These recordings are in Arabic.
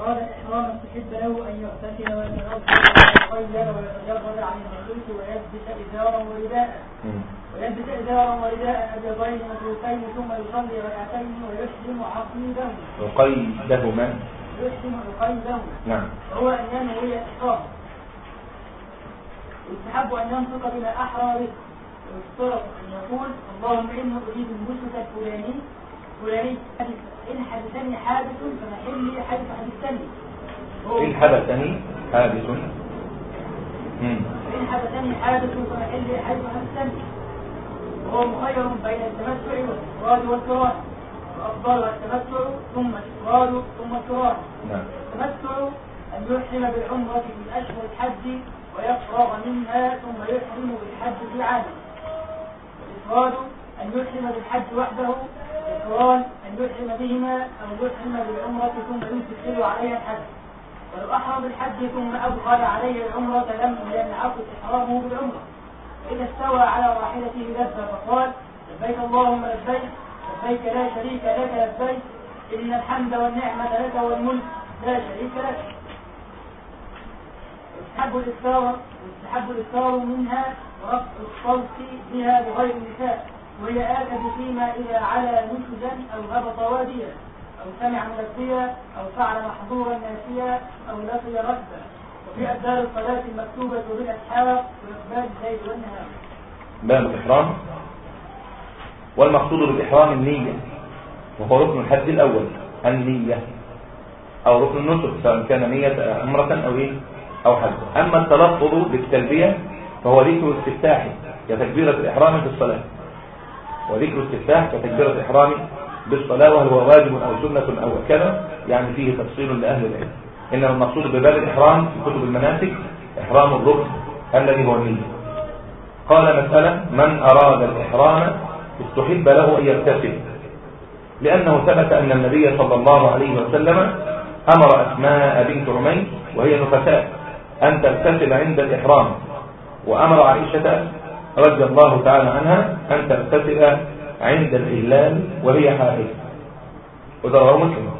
أراد الإحرام استحب له أن يغتسل ويتطير ويتجرد عن المحيط ويلبس إزارا ورداء. ويلبس إزارا ورداء أبيضين مفروكين ثم يصلي ركعتين ويحرم عقيده عقيدهما يحرم عقيدهما نعم. وهو أن ينوي الإحرام يستحب أن ينطق بما أحرى به. ويشترط أن يقول اللهم إني أريد المسلك الفلاني فلاني إن حدثني حادث فمحلي حدث حدثني إن حدثني حادث. إن حدثني حادث فمحلي حدث حدثني وهو مخير بين التمتع والإفراد والقران وأفضل التمتع ثم الإفراد ثم القران نعم. التمتع أن يحرم بالعمرة في أشهر الحج ويفرغ منها ثم يحرم بالحج في عامه. والإفراد أن يحرم بالحج وحده القران أن يحرم بهما أو يحرم بالعمرة ثم يدخل عليها الحج. ولو أحرم بالحج ثم أدخل عليه العمرة لم ينعقد إحرامه بالعمرة. فإذا استوى على راحلته لبى فقال لبيك اللهم لبيك لبيك لا شريك لك لبيك إن الحمد والنعمة لك والملك لا شريك لك. يستحب الإكثار يستحب الإكثار منها ورفع الصوت بها بغير النساء وهي آكد فيما إذا علا نشزا أو هبط واديا أو سمع ملبيا أو فعل محظورا ناسيا أو لقي ركبا. وفي أدار الصلاة المكتوبة بالأسحاق وإقبال الليل والنهار. باب الإحرام. والمقصود بالإحرام النية وهو ركن الحج الأول النية أو ركن النسك سواء كان نية عمرة أو إيه؟ أو حج. أما التلفظ بالتلبية فهو ذكر استفتاح كتكبيرة الإحرام في الصلاة. وذكر استفتاح كتكبيرة الإحرام بالصلاة وهل هو واجب أو سنة أو كذا يعني فيه تفصيل لأهل العلم. إنما المقصود بباب الإحرام في كتب المناسك إحرام الركن الذي هو النية. قال مسألة من أراد الإحرام استحب له أن يغتسل. لأنه ثبت أن النبي صلى الله عليه وسلم أمر أسماء بنت عميس وهي نفساء أن تغتسل عند الإحرام وأمر عائشة رضي الله تعالى عنها أن تغتسل عند الإهلال وهي حائل وده رواه مسلم.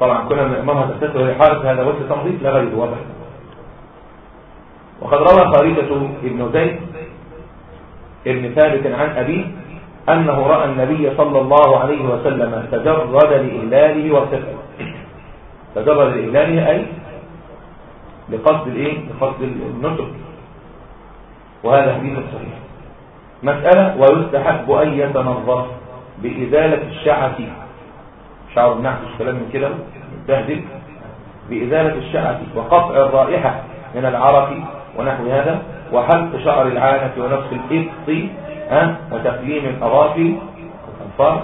طبعا كنا من إمامها تغتسل وهي حائل هذا وجه تنظيف لا غير وقد روى خارجة ابن زيد ابن ثابت عن أبيه أنه رأى النبي صلى الله عليه وسلم تجرد لإهلاله واغتسل تجرد لإهلاله أي لقصد الإيه؟ لقصد النسك وهذا حديث صحيح. مسألة ويستحب أن يتنظف بإزالة الشعة. شعر النحس كلام من كده متهدد بإزالة الشعة وقطع الرائحة من العرق ونحو هذا وحلق شعر العانة ونفس الإبط وتقليم الأظافر والأنفار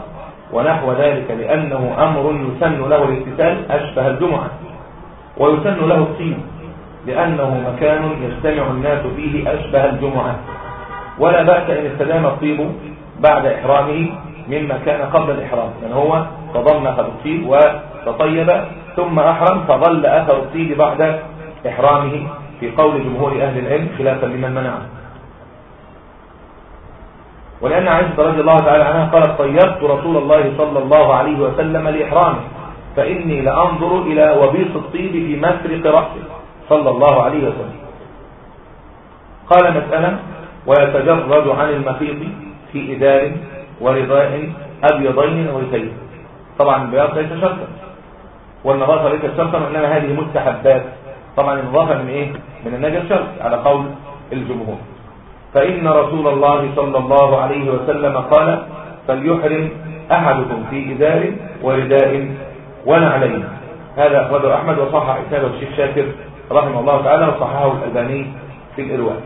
ونحو ذلك لأنه أمر يسن له الاغتسال أشبه الجمعة ويسن له الطيب لأنه مكان يجتمع الناس فيه أشبه الجمعة. ولا بأس إن استدام الطيب بعد إحرامه مما كان قبل الإحرام يعني هو تضمن أخذ الطيب وتطيب ثم أحرم فظل أثر الطيب بعد إحرامه. في قول جمهور أهل العلم خلافا لمن منعه. ولأن عائشة رضي الله تعالى عنها قالت طيبت رسول الله صلى الله عليه وسلم لإحرامه فإني لأنظر إلى وبيص الطيب في مفرق رأسه. صلى الله عليه وسلم. قال مسألة ويتجرد عن المخيط في إدار ورداء أبيضين أو رثين طبعا البياض ليس شرطا. والنظافة ليس شرطا وإنما هذه مستحبات. طبعا النظافة من إيه؟ من النجس شرط على قول الجمهور. فإن رسول الله صلى الله عليه وسلم قال فليحرم أحدكم في إدار ورداء ونعلين. هذا أخرجه أحمد وصحح إسناده الشيخ شاكر رحمه الله تعالى وصححه الألباني في الإرواء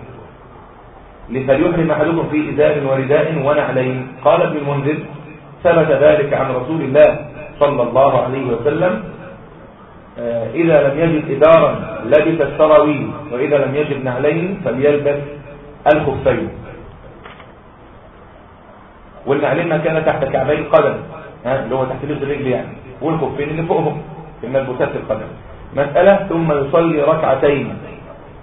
لفليحرم أحدكم في إزار ورداء ونعلين. قال ابن المنذر ثبت ذلك عن رسول الله صلى الله عليه وسلم إذا لم يجد إدارا لبس السراويل وإذا لم يجد نعلين فليلبس الخفين. والنعلين ما كان تحت كعبي القدم اللي هو تحت لبس الرجل يعني والخفين اللي فوقهم في الملبوسات القدم. مسألة ثم يصلي ركعتين.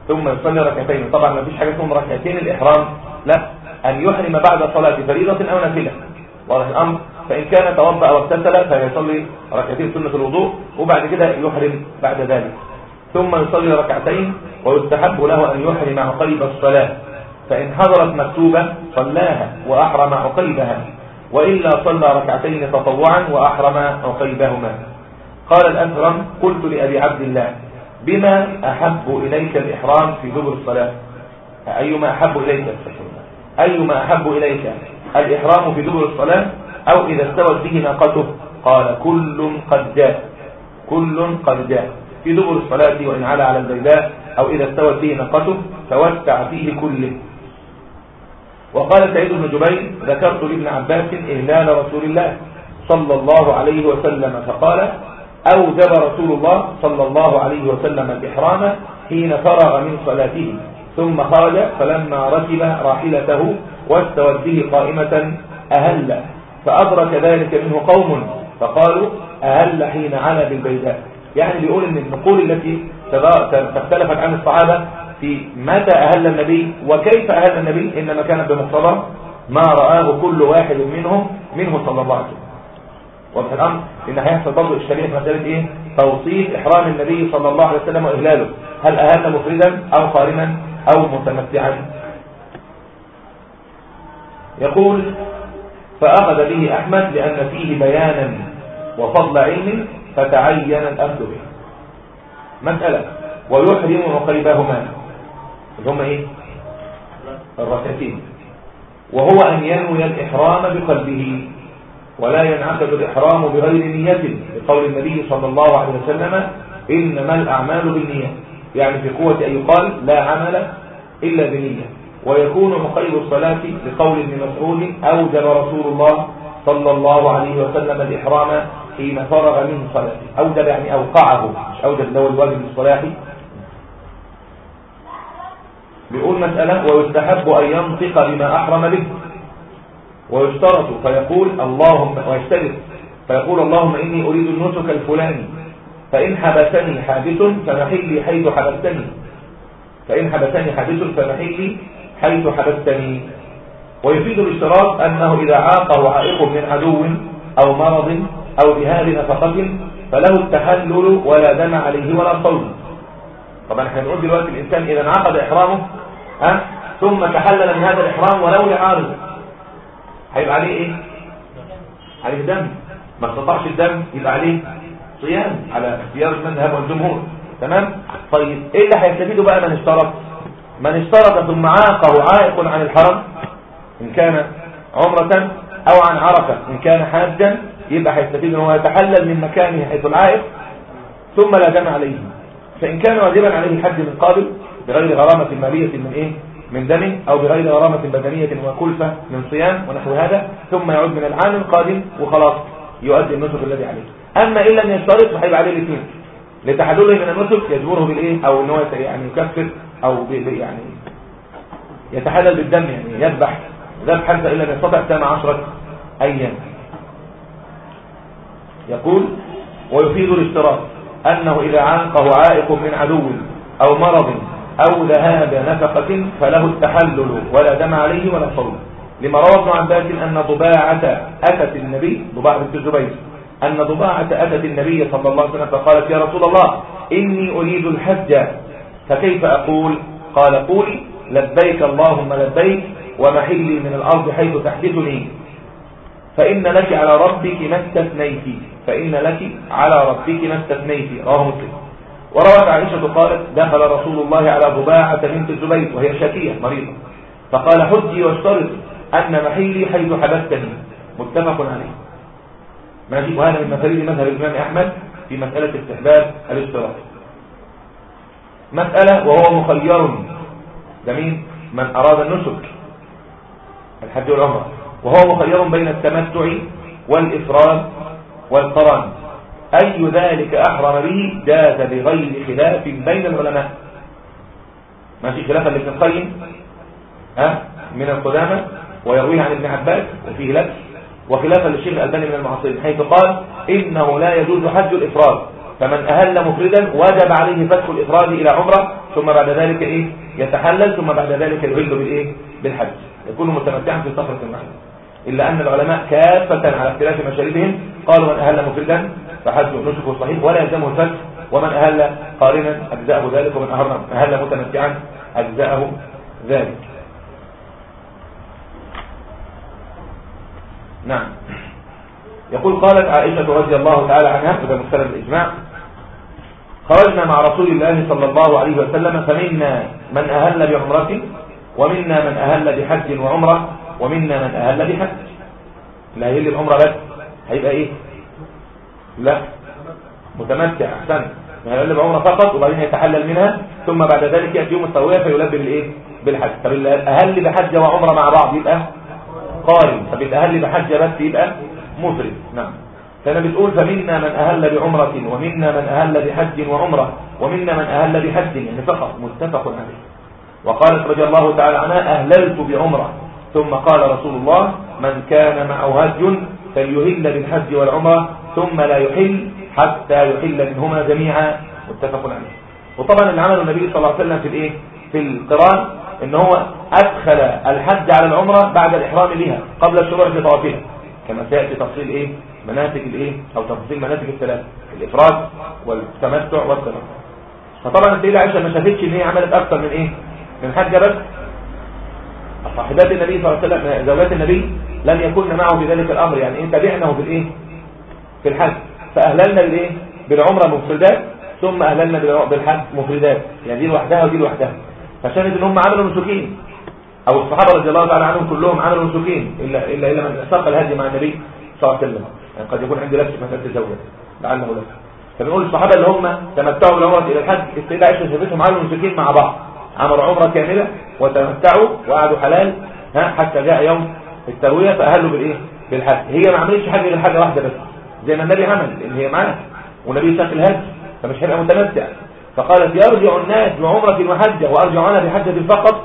ثم يصلي ركعتين. طبعا ما فيش حاجة اسمها ركعتين الإحرام. لا أن يحرم بعد صلاة فريضة أو نافلة. واضح الأمر؟ فإن كان توضأ واغتسل فيصلي ركعتين سنة الوضوء وبعد كده يحرم بعد ذلك. ثم يصلي ركعتين ويستحب له أن يحرم عقيب الصلاة. فإن حضرت مكتوبة صلاها وأحرم عقيبها وإلا صلى ركعتين تطوعا وأحرم عقيبهما قال الأثرم قلت لأبي عبد الله بما أحب إليك الإحرام في دبر الصلاة؟ أيما أحب إليك أيما أحب إليك الإحرام في دبر الصلاة؟ أو إذا استوت به ناقته؟ قال كل قد جاء. كل قد جاء. في دبر الصلاة وإن على على البيداء أو إذا استوت به ناقته توسع فيه كله وقال سعيد بن جبير ذكرت لابن عباس إهلال رسول الله صلى الله عليه وسلم فقال أوجب رسول الله صلى الله عليه وسلم الإحرام حين فرغ من صلاته. ثم خرج فلما ركب راحلته واستوت به قائمة أهل. فأدرك ذلك منه قوم فقالوا أهل حين علا بالبيداء. يعني بيقول إن النقول التي تختلفت عن الصحابة في متى أهل النبي وكيف أهل النبي إنما كانت بمقتضى ما رآه كل واحد منهم منه صلى الله عليه وسلم. وفي الأمر إن هيحصل برضه إشكالية في مسألة إيه؟ توصيف إحرام النبي صلى الله عليه وسلم وإهلاله. هل أهل مفردا أو قارنا أو متمتعا؟ يقول فأخذ به أحمد لأن فيه بيانا وفضل علم فتعين الأخذ به. مسألة. ويحرم عقيبهما اللي هم إيه؟ الركعتين. وهو أن ينوي الإحرام بقلبه. ولا ينعقد الإحرام بغير نية بقول النبي صلى الله عليه وسلم إنما الأعمال بالنية. يعني في قوة أن يقال لا عمل إلا بنية. ويكون مقيد الصلاة لقول ابن مسعود أوجب رسول الله صلى الله عليه وسلم الإحرام حين فرغ من صلاته. أوجب يعني أوقعه مش أوجب له الواجب الصلاحي بيقول مسألة ويستحب أن ينطق بما أحرم به. ويشترط فيقول اللهم ويشترط فيقول اللهم إني أريد النسك الفلاني فإن حبسني حادث فمحلي حيث حبستني. فإن حبسني حادث فمحلي حيث حبستني. ويفيد الاشتراط أنه إذا عاقه عائق من عدو أو مرض أو بهذه نفقة فله التحلل ولا دم عليه ولا صوم. طبعا إحنا بنقول دلوقتي الإنسان إذا انعقد إحرامه ها؟ ثم تحلل من هذا الإحرام ولو لعارض. هيبقى عليه إيه؟ عليه دم. ما استطاعش الدم يبقى عليه صيام على اختيار المذهب والجمهور. تمام؟ طيب إيه اللي هيستفيده بقى من اشترط؟ من اشترط ثم عاقه عائق عن الحرم إن كان عمرة أو عن عرفة إن كان حاجا يبقى هيستفيد إن هو يتحلل من مكانه حيث العائق ثم لا دم عليه. فإن كان واجبا عليه الحج من قابل بغير غرامة مالية من إيه؟ من دم أو بغير غرامة بدنية وكلفة من صيام ونحو هذا ثم يعود من العام القادم وخلاص يؤدي النسك الذي عليه. أما إن لم يشترط فهيبقى عليه الاثنين. لتحلله من النسك يجبره بالإيه؟ أو إن هو يعني يكفر أو يعني يتحلل بالدم يعني يذبح. ذبحا فان لم يستطع كان عشرة أيام. يقول ويفيد الاشتراط أنه إذا عانقه عائق من عدو أو مرض أو ذهاب نفقة فله التحلل ولا دم عليه ولا صوم. لما روى ابن عباس أن ضباعة أتت النبي ضباعة بنت الزبير أن ضباعة أتت النبي صلى الله عليه وسلم فقالت يا رسول الله إني أريد الحج. فكيف أقول؟ قال قولي لبيك اللهم لبيك ومحلي من الأرض حيث تحدثني. فإن لك على ربك ما استثنيت فإن لك على ربك ما استثنيت رواه مسلم. وروت عائشة قالت دخل رسول الله على ضباعة بنت الزبير وهي شاكية مريضة. فقال حجي واشترط أن محلي حيث حبستني. متفق عليه. ماشي وهذا من مسائل مذهب الإمام أحمد في مسألة استحباب الاشتراك مسألة وهو مخير. مين؟ من أراد النسك. الحج والعمرة. وهو مخير بين التمتع والإفراد والقران. أي ذلك أحرم به؟ جاز بغير خلاف بين العلماء. ماشي خلافا لابن القيم ها من القدامى ويرويه عن ابن عباس وفيه لبس وخلافا للشيخ الألباني من المعاصرين حيث قال إنه لا يجوز حج الإفراد. فمن أهل مفردا وجب عليه فتح الإفراد إلى عمرة ثم بعد ذلك إيه؟ يتحلل ثم بعد ذلك يهل بالإيه بالحج. يكون متمتعا في سفرة واحدة. إلا أن العلماء كافة على اختلاف مشاربهم قالوا من أهل مفردا فحج نسكه صحيح ولا يلزمه الفتح ومن أهل قارنا أجزاءه ذلك ومن أهل متمتعا أجزاءه ذلك. نعم. يقول قالت عائشة رضي الله تعالى عنها وده مختلف الإجماع خرجنا مع رسول الله صلى الله عليه وسلم فمنا من أهل بعمرة ومنا من أهل بحج وعمرة ومنا من أهل بحج. لا هيل بعمرة بس هيبقى إيه؟ لا. متمتع أحسن. هيقل بعمرة فقط وبعدين يتحلل منها ثم بعد ذلك يأتي يوم التروية فيلبي بالإيه بالحج. طب الأهل بحج وعمرة مع بعض يبقى قارن. طب الأهل بحج بس يبقى مفرد. نعم. فأنا بتقول فمنا من أهل بعمرة ومنا من أهل بحج وعمرة ومنا من أهل بحج يعني فقط متفق عليه. وقالت رضي الله تعالى عنها أهللت بعمرة. ثم قال رسول الله من كان معه هج فليهل بالحج والعمرة ثم لا يحل حتى يحل منهما جميعا. متفق عليه. وطبعا اللي عمله النبي صلى الله عليه وسلم في الإيه؟ في القرآن إن هو أدخل الحج على العمرة بعد الإحرام لها قبل الشروع في طوافها كما سيأتي تفصيل إيه؟ مناسك الإيه؟ أو تفصيل مناسك الثلاث الإفراد والتمتع والقران فطبعا السيده عائشة ما شافتش إن هي عملت أكثر من إيه؟ من حجه بس. صاحبات النبي صلى الله عليه وسلم زوجات النبي لم يكن معه في ذلك الأمر. يعني انت تبعنه بالإيه؟ في الحج. فأهللنا بالإيه؟ بالعمرة مفردات ثم أهللنا بالحج مفردات. يعني دي لوحدها ودي لوحدها. فشاهد إن هم عملوا نسكين أو الصحابة رضي الله تعالى عنهم كلهم عملوا نسكين الا الا إلا من ساق الهدي مع النبي صلى الله عليه وسلم. يعني قد يكون عندي لبس مثلا تزوج. لعله لا فبنقول الصحابة اللي هم تمتعوا بالعمره إلى الحج السيده عائشه شافتهم عملوا نسكين مع بعض. عملوا عمرة كاملة وتمتعوا وقعدوا حلال ها حتى جاء يوم الترويه فأهلوا بالإيه؟ بالحج. هي ما عملتش حاجة غير حاجة واحدة بس. زي ما النبي عمل لأن هي معاه والنبي ساق الهدي فمش هيبقى متمتع. فقالت يرجع الناس بعمرة وحجة وأرجع أنا بحجة فقط.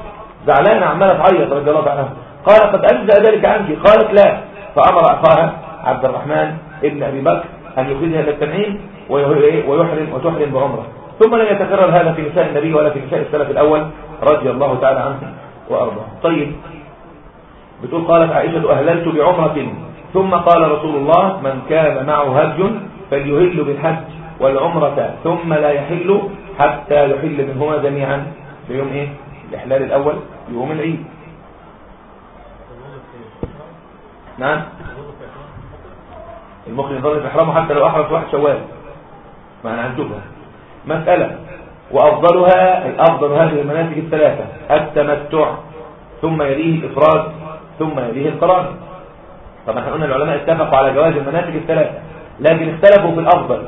زعلانة عمالة تعيط رضي الله عنها. قال قد أجزأ ذلك عنك. قالت لا. فأمر أخاها عبد الرحمن ابن أبي بكر أن يخرجها إلى التنعيم ويحرم وتحرم بعمرة. ثم لم يتكرر هذا في نساء النبي ولا في نساء السلف الأول رضي الله تعالى عنه وأرضاه. طيب بتقول قالت عائشة أهللت بعمرة ثم قال رسول الله من كان معه هج فليهل بالحج والعمرة ثم لا يحل حتى يحل منهما جميعا. بيوم إيه؟ الإحلال الأول يوم العيد. نعم. المخرج يظل في إحرامه حتى لو احرم في واحد شوال. ما هنشوفها مسألة. وأفضلها الأفضل هذه المناسك الثلاثة التمتع ثم يليه الإفراد ثم يليه القران. طبعا إحنا قلنا العلماء اتفقوا على جواز المناسك الثلاثة لكن اختلفوا في الأفضل.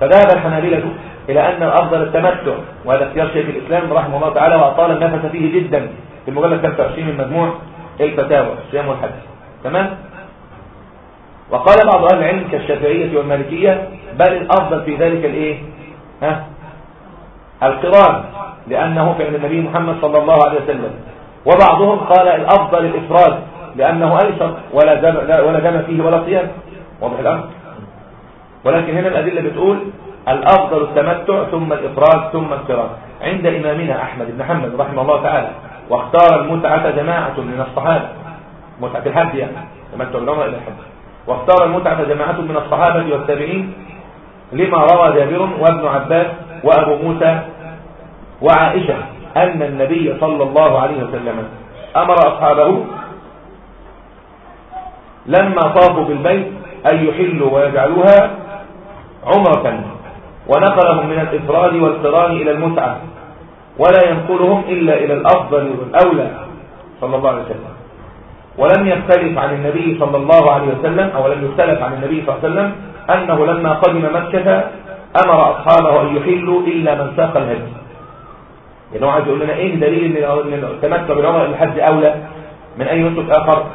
فذهب الحنابلة إلى أن الأفضل التمتع وهذا اختيار شيخ الإسلام رحمه الله تعالى وأطال النفس فيه جدا في المجلد 25 من مجموع الفتاوى الصيام والحج. تمام؟ وقال بعض أهل العلم كالشافعية والمالكية بل الأفضل في ذلك الإيه؟ ها؟ القران لأنه فعل النبي محمد صلى الله عليه وسلم. وبعضهم قال الأفضل الإفراد. لأنه أيسر ولا دم, ولا دم فيه ولا صيام. واضح الأمر؟ ولكن هنا الأدلة بتقول الأفضل التمتع ثم الإفراد ثم القران عند إمامنا أحمد بن حنبل رحمه الله تعالى واختار المتعة جماعة من الصحابة. متعة الحج يعني تمتع العمر إلى الحج واختار المتعة جماعة من الصحابة والتابعين لما روى جابر وابن عباس وأبو موسى وعائشة أن النبي صلى الله عليه وسلم أمر أصحابه لما طافوا بالبيت أن يحلوا ويجعلوها عمرة ونقلهم من الإفراد والقران إلى المتعة ولا ينقلهم إلا إلى الأفضل والأولى صلى الله عليه وسلم. ولم يختلف عن النبي صلى الله عليه وسلم أو لم يختلف عن النبي صلى الله عليه وسلم أنه لما قدم مكة أمر أصحابه أن يحلوا إلا من ساق الهدي. يعني هو عايز يقول لنا إيه دليل أن التمتع بالعمر الحج أولى؟ من أي نسك آخر؟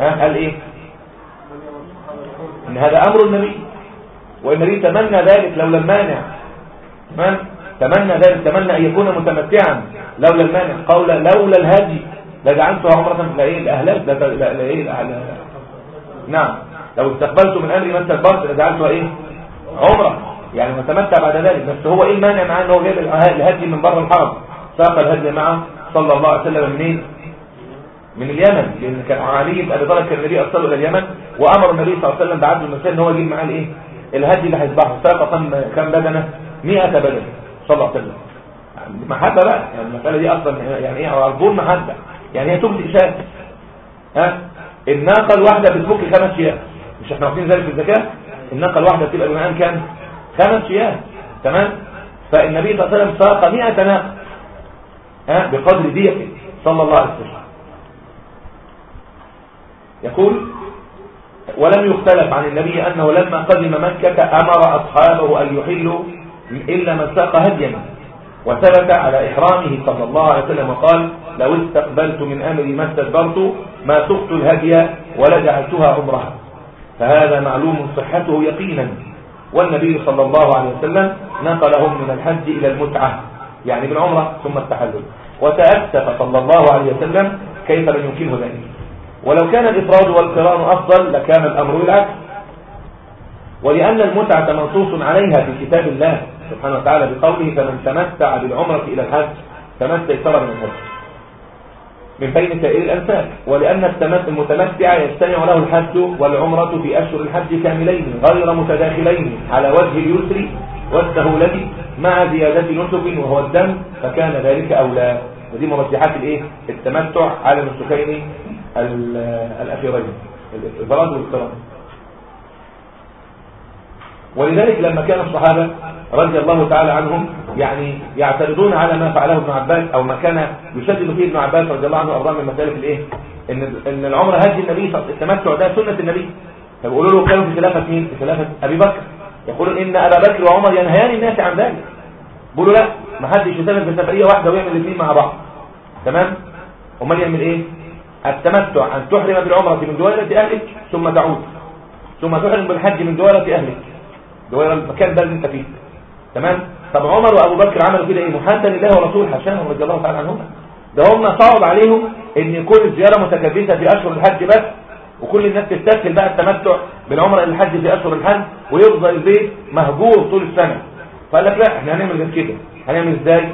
ها؟ قال إيه؟ إن هذا أمر النبي. والنبي تمنى ذلك لولا المانع تمام؟ تمنى ذلك تمنى أن يكون متمتعا لولا المانع قول لولا الهدي لجعلتها عمرة لا إيه الاهلال لا لا إيه الأهلال. نعم. لو استقبلت من أمري ما استكبرت لجعلتها إيه؟ عمرة. يعني متمتع بعد ذلك. بس هو إيه المانع معاه؟ إن هو جايب الهدي من بره الحرم. ساق الهدي معه صلى الله عليه وسلم منين من اليمن. لأن كان علي أبي طالب كان النبي أرسله إلى اليمن. وأمر النبي صلى الله عليه وسلم بعبد المسلم إن هو يجيب معاه الإيه؟ الهدي اللي هيذبحه ساق كم بدنه؟ 100 بدنه. صلى الله عليه وسلم. محبة بقى. يعني المسألة دي أصلا يعني إيه؟ على الظلم محبة. يعني هي تبدي شاة. ها؟ الناقة الواحدة بتفك خمس شياه. مش إحنا واخدين ذلك في الزكاة؟ الناقة الواحدة بتبقى بمقام كام؟ خمس شياه. تمام؟ فالنبي صلى الله عليه وسلم ساق 100 ناقة. ها؟ بقدر ديته صلى الله عليه وسلم. يقول ولم يختلف عن النبي أنه لما قدم مكة أمر أصحابه أن يحلوا إلا من ساق هديا. وثبت على إحرامه صلى الله عليه وسلم وقال لو استقبلت من أمري ما استدبرت ما سقت الهدي ولا جعلتها عمرها فهذا معلوم صحته يقينا. والنبي صلى الله عليه وسلم نقلهم من الحج إلى المتعة يعني بالعمرة ثم التحلل. وتأسف صلى الله عليه وسلم كيف لم يمكنه ذلك. ولو كان الإفراد والقران أفضل لكان الأمر العكس ولأن المتعة منصوص عليها في كتاب الله سبحانه وتعالى بقوله فمن تمتع بالعمرة إلى الحج فما استيسر من الحج. من بين سائر الأنساب ولأن المتمتع يجتمع له الحج والعمرة في أشهر الحج كاملين غير متداخلين على وجه اليسر والسهولة مع زيادة نسك وهو الدم فكان ذلك أولى. ودي مرجحات الإيه؟ التمتع على النسكين الأخيرين الإفراد والقران ولذلك لما كان الصحابة رضي الله تعالى عنهم يعني يعترضون على ما فعله ابن عباس أو ما كان يشدد فيه ابن عباس رضي الله عنه وارضاه من مسألة الإيه؟ إن إن العمره هدي النبي التمتع ده سنة النبي. فبيقولوا له كانوا في خلافة مين؟ في خلافة أبي بكر. يقولون إن أبا بكر وعمر ينهيان الناس عن ذلك. بيقولوا لا ما حدش يسافر في سفريه واحدة ويعمل الاثنين مع بعض. تمام؟ أمال يعمل إيه؟ التمتع أن تحرم بالعمرة من دولة أهلك ثم تعود. ثم تحرم بالحج من دولة أهلك. دولة المكان ده اللي أنت فيه. تمام؟ طب عمر وأبو بكر عملوا كده إيه؟ محادا لله ورسوله حاشاهم رضي الله تعالى عنهم. ده هم صعب عليهم إن يكون الزياره متكبسه في أشهر الحج بس وكل الناس تستسهل بقى التمتع بالعمرة إلى الحج في أشهر الحج ويفضل البيت مهجور طول السنة. فقال لك لا إحنا هنعمل غير كده. هنعمل إزاي؟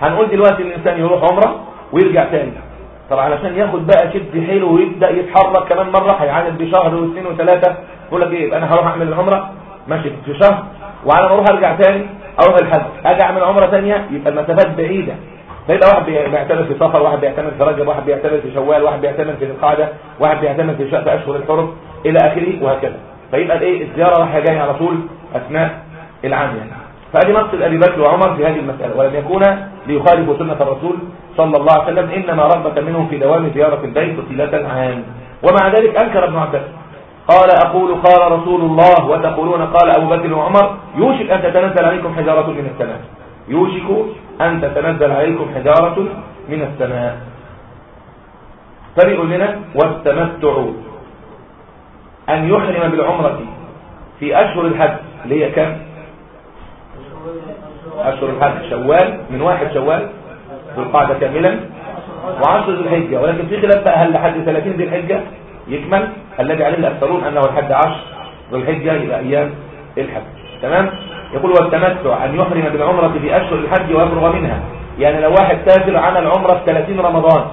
هنقول دلوقتي الإنسان يروح عمرة ويرجع تاني. طب علشان ياخد بقى شد حلو ويبدأ يتحرك كمان مرة هيعاند بشهر واثنين وثلاثة يقول لك إيه يبقى أنا هروح أعمل العمرة. ماشي في شهر وعلى ما أروح أرجع تاني أروح الحج. أجي أعمل عمرة ثانية يبقى المسافات بعيدة. فيبقى واحد بيعتمد في سفر واحد بيعتمد في رجب واحد بيعتمد في شوال واحد بيعتمد في القعدة واحد بيعتمد في شهر أشهر الحرم إلى آخره وهكذا. فيبقى الإيه الزيارة رايحة جاية على طول أثناء العام يعني. فأدي مقصد أبي بكر وعمر في هذه المسألة ولم يكون ليخالفوا سنة الرسول صلى الله عليه وسلم إنما رغبه منهم في دوام زيارة البيت طيله عام ومع ذلك أنكر ابن عباس قال أقول قال رسول الله وتقولون قال أبو بكر وعمر يوشك أن تتنزل عليكم حجارة من السماء. يوشك أن تتنزل عليكم حجارة من السماء. فبيقول لنا والتمتع. أن يحرم بالعمرة في أشهر الحج اللي هي كم؟ أشهر الحج شوال من واحد شوال القعدة كاملا. وعشر ذي الحجة. ولكن في خلاف بقى هل لحد 30 ذي الحجة؟ يكمل. الذي عليه الأكثرون أنه الحد عشر ذو الحجة إلى أيام الحج. تمام؟ يقول والتمتع أن يحرم بالعمرة في أشهر الحج ويفرغ منها. يعني لو واحد سافر عمل عمرة في 30 رمضان.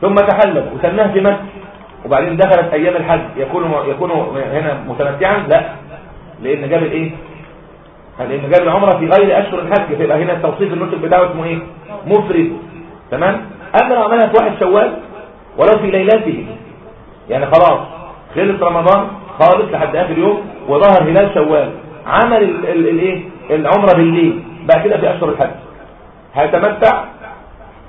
ثم تحلل وسناه في مكة. وبعدين دخلت أيام الحج يكون يكون هنا متمتعا؟ لا. لأن جاب الإيه؟ لأن جاب العمرة في غير أشهر الحج فيبقى هنا التوصيف النسك بتاعه اسمه إيه؟ مفرد. تمام؟ أما لو عملها في واحد شوال ولو في ليلته. يعني خلاص خلص رمضان خالص لحد آخر يوم وظهر هلال شوال. عمل الايه العمرة بالليل. بقى كده في أشهر الحج. هيتمتع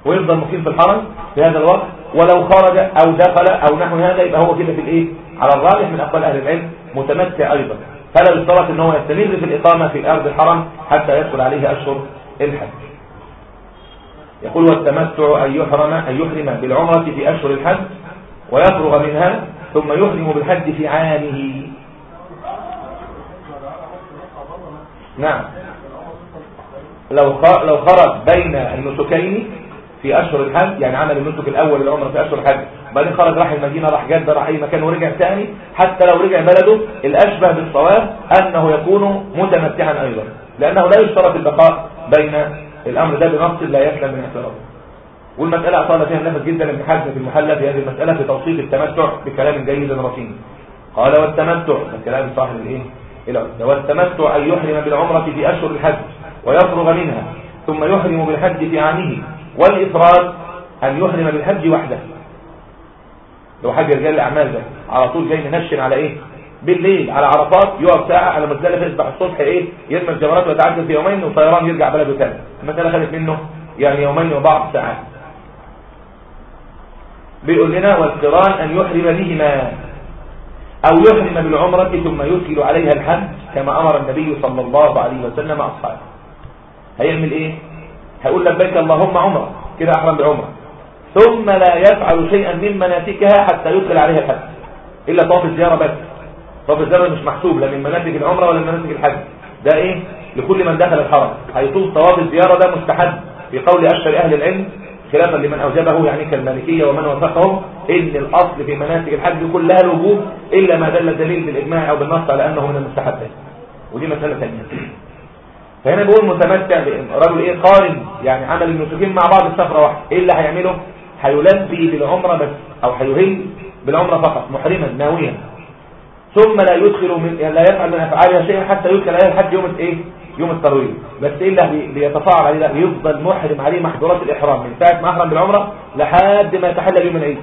ويفضل مقيم في الحرم في هذا الوقت. ولو خرج أو دخل أو نحو هذا يبقى هو كده في الإيه؟ على الراجح من أقوال أهل العلم متمتع أيضا. فلا يشترط ان هو يستمر في الإقامة في أرض الحرم حتى يدخل عليه أشهر الحج. يقول والتمتع أن يحرم أن يحرم بالعمرة في أشهر الحج ويفرغ منها ثم يحرم بالحج في عامه. نعم. لو لو خرج بين النسكين في أشهر الحج يعني عمل النسك الأول العمرة في أشهر الحج وبعدين خرج راح المدينة راح جدة راح أي مكان ورجع ثاني حتى لو رجع بلده الأشبه بالصواب أنه يكون متمتعا أيضا. لأنه لا يشترط البقاء بين الأمر ده بنص لا يسلم من اعتراضه والمسألة أطال فيها النفس جدا حزم في المحلى في هذه المسألة في توصيف التمتع بكلام جيد رصين قال والتمتع ده كلام صاحب الإيه؟ والتمتع أن يحرم بالعمرة في أشهر الحج ويفرغ منها ثم يحرم بالحج في عامه والإفراد أن يحرم بالحج وحده. لو حاجة رجال الأعمال ده على طول جاي منشن على إيه؟ بالليل على عرفات يقف ساعة على مزدلفة يصبح الصبح إيه؟ يرمي الجمرات ويتعدل في يومين وطيران يرجع بلده ثاني المسألة خدت منه يعني يومين وبعض ساعات. بيقول لنا والقرآن أن يحرم بهما أو يحرم بالعمرة ثم يدخل عليها الحج كما أمر النبي صلى الله عليه وسلم أصحابه هيعمل إيه؟ هيقول لبيك اللهم عمرة كده أحرم بعمرة. ثم لا يفعل شيئا من مناسكها حتى يدخل عليها الحج. إلا طواف الزيارة بس. طواف الزيارة مش محسوب لا من مناسك العمرة ولا من مناسك الحج. ده إيه؟ لكل من دخل الحرم. هيطوف طواف الزيارة ده مستحب. في قول أشهر أهل العلم خلافا لمن أوجبه يعني كالمالكية ومن وثقهم إن الأصل في مناسك الحج كلها الوجوب إلا ما دل الدليل بالإجماع أو بالنص على أنه من المستحبات ودي مسألة ثانية. فهنا بيقول متمتع رجل إيه؟ قارن يعني عمل النسكين مع بعض السفرة واحدة. إيه اللي هيعمله؟ هيلبي بالعمرة بس أو هيهل بالعمرة فقط محرما ناويا. ثم لا يدخل من لا يفعل من أفعالها شيئا حتى يدخل عليها الحج يوم إيه؟ يوم التروية. بس إيه اللي بيتفاعل عليه ده يفضل محرم عليه محظورات الإحرام. من ساعة ما أحرم بالعمرة لحد ما يتحلل يوم العيد.